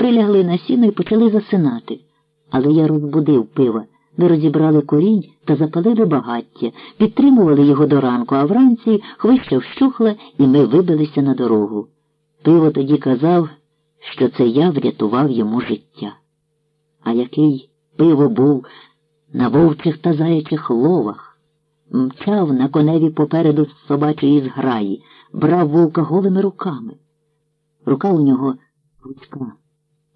прилягли на сіно і почали засинати. Але я розбудив пива. Ми розібрали корінь та запалили багаття, підтримували його до ранку, а вранці хвища вщухла, і ми вибилися на дорогу. Пиво тоді казав, що це я врятував йому життя. А який пиво був на вовчих та заячих ловах, мчав на коневі попереду з собачої зграї, брав вовка голими руками. Рука у нього гудька,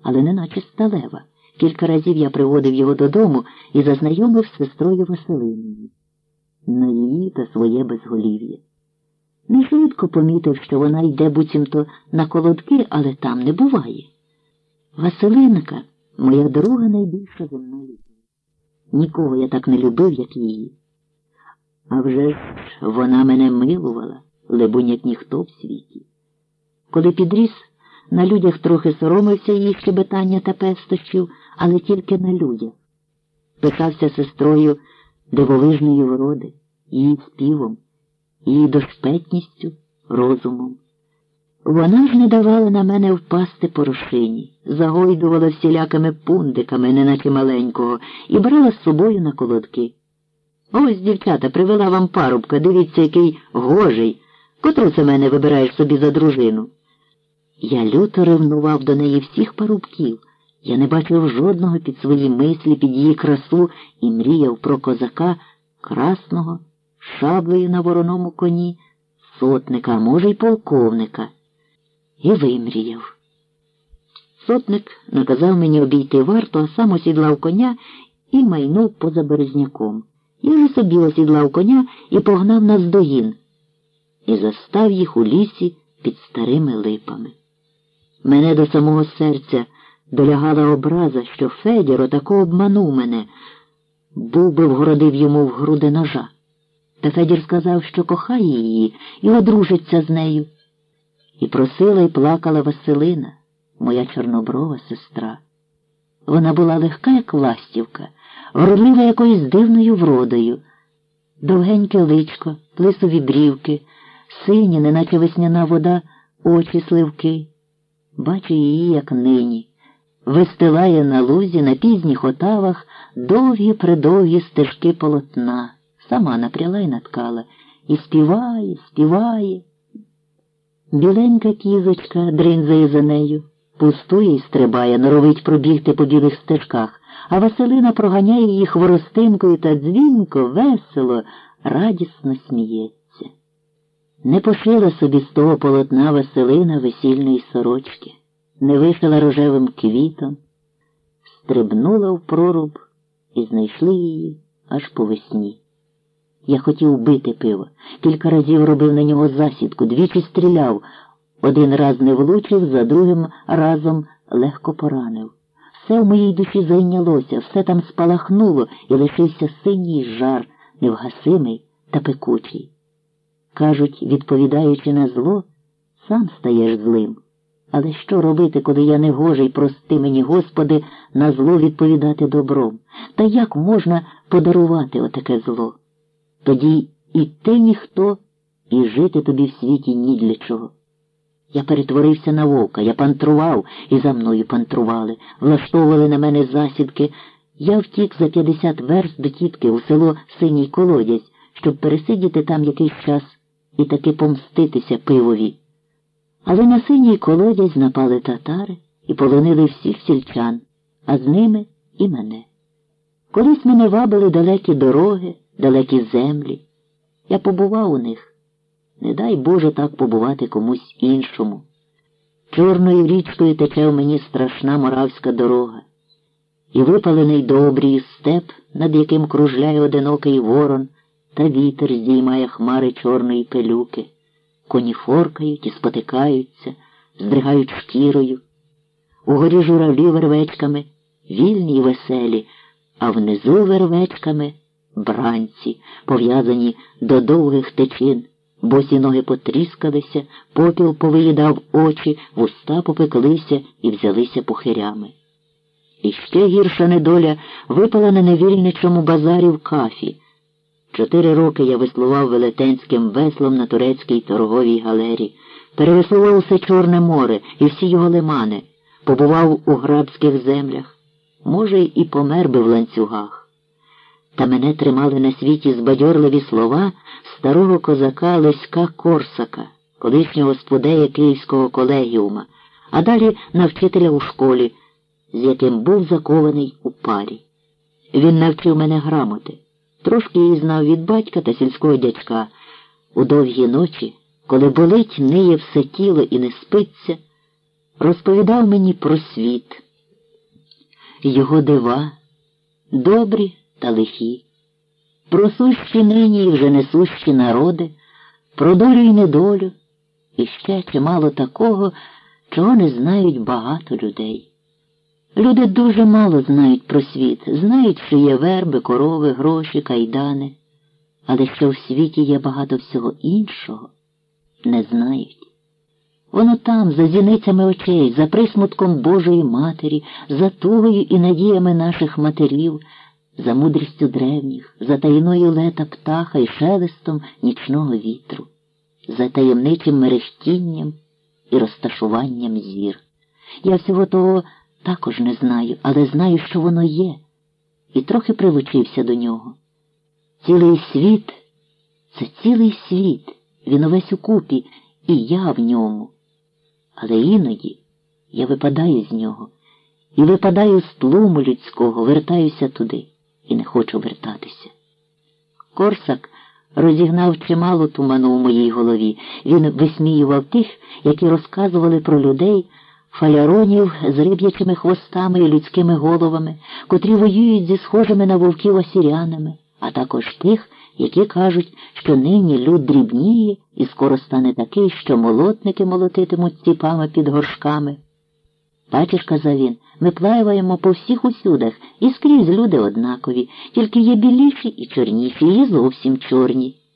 але не наче сталева. Кілька разів я приводив його додому і зазнайомив з сестрою Василиною на її та своє безголів'я. Не швидко помітив, що вона йде буцімто на колодки, але там не буває. Василинка моя друга найбільша земна любов. Нікого я так не любив, як її. А вже ж вона мене милувала, либонь, як ніхто в світі. Коли підріс, на людях трохи соромився її щебетання та пестощів, але тільки на людях. Писався сестрою дивовижної вроди, її співом, її дошпетністю, розумом. Вона ж не давала на мене впасти по рушині, загойдувала всілякими пундиками, неначе маленького, і брала з собою на колодки. Ось, дівчата, привела вам парубка, дивіться, який гожий. Котру це мене вибираєш собі за дружину? Я люто ревнував до неї всіх парубків. Я не бачив жодного під свої мислі, під її красу і мріяв про козака красного, шаблею на вороному коні, сотника, а може, й полковника. І вимріяв. Сотник наказав мені обійти варту, а сам осідлав коня і майнув поза березняком. Я ж собі осідлав коня і погнав наздогін, і застав їх у лісі під старими липами. Мене до самого серця долягала образа, що Федір отако обманув мене, був би вгородив йому в груди ножа. Та Федір сказав, що кохає її і одружиться з нею. І просила і плакала Василина, моя чорноброва сестра. Вона була легка, як ластівка, вродлива якоюсь дивною вродою, довгеньке личко, плисові брівки, сині, неначе весняна вода, очі сливки. Бачу її, як нині, вистилає на лузі на пізніх отавах довгі придовгі стежки полотна, сама напряла й наткала, і співає, співає. Біленька кізочка дринзає за нею, пустує і стрибає, норовить пробігти по білих стежках, а Василина проганяє її хворостинкою та дзвінко, весело, радісно сміється. Не пошила собі з того полотна Василина весільної сорочки, не вишила рожевим квітом, стрибнула в проруб і знайшли її аж по весні. Я хотів бити пиво, кілька разів робив на нього засідку, двічі стріляв, один раз не влучив, за другим разом легко поранив. Все в моїй душі зайнялося, все там спалахнуло і лишився синій жар, невгасимий та пекучий. Кажуть, відповідаючи на зло, сам стаєш злим. Але що робити, коли я не гожий, прости мені, Господи, на зло відповідати добром? Та як можна подарувати отаке зло? Тоді і ти ніхто, і жити тобі в світі ні для чого. Я перетворився на вовка, я пантрував і за мною пантрували, влаштовували на мене засідки. Я втік за 50 верст до тітки у село Синій Колодязь, щоб пересидіти там якийсь час і таки помститися пивові. Але на синій колодязь напали татари і полонили всіх сільчан, а з ними і мене. Колись мене вабили далекі дороги, далекі землі. Я побував у них. Не дай Боже так побувати комусь іншому. Чорною річкою тече в мені страшна моравська дорога, і випалений добрій степ, над яким кружляє одинокий ворон, та вітер здіймає хмари чорної пилюки. Коні форкають і спотикаються, здригають шкірою. Угорі журавлі вервечками, вільні й веселі, а внизу вервечками бранці, пов'язані до довгих течин. Босі ноги потріскалися, попіл повиїдав очі, вуста попеклися і взялися пухирями. І ще гірша недоля випала на невільничому базарі в кафі. Чотири роки я веслував велетенським веслом на турецькій торговій галері, перевеслував усе Чорне море і всі його лимани, побував у грабських землях, може, і помер би в ланцюгах. Та мене тримали на світі збадьорливі слова старого козака Леська Корсака, колишнього спудея Київського колегіума, а далі на вчителя у школі, з яким був закований у парі. Він навчив мене грамоти. Трошки її знав від батька та сільського дядька. У довгі ночі, коли болить, ниє все тіло і не спиться, розповідав мені про світ, його дива, добрі та лихі, про сущі нині і вже несущі народи, про долю і недолю, і ще чимало такого, чого не знають багато людей. Люди дуже мало знають про світ, знають, що є верби, корови, гроші, кайдани, але що в світі є багато всього іншого, не знають. Воно там, за зіницями очей, за присмутком Божої Матері, за тугою і надіями наших матерів, за мудрістю древніх, за таїною лета птаха і шелестом нічного вітру, за таємничим мерехтінням і розташуванням зір. Я всього того також не знаю, але знаю, що воно є, і трохи прилучився до нього. Цілий світ це цілий світ, він увесь укупі, і я в ньому. Але іноді я випадаю з нього і випадаю з тлуму людського, вертаюся туди і не хочу вертатися. Корсак розігнав чимало туману в моїй голові. Він висміював тих, які розказували про людей фаляронів з риб'ячими хвостами і людськими головами, котрі воюють зі схожими на вовків осірянами, а також тих, які кажуть, що нині люд дрібніє і скоро стане такий, що молотники молотитимуть ціпами під горшками. Бачиш, казав він, ми плаваємо по всіх усюдах, і скрізь люди однакові, тільки є біліші і чорніші, і зовсім чорні.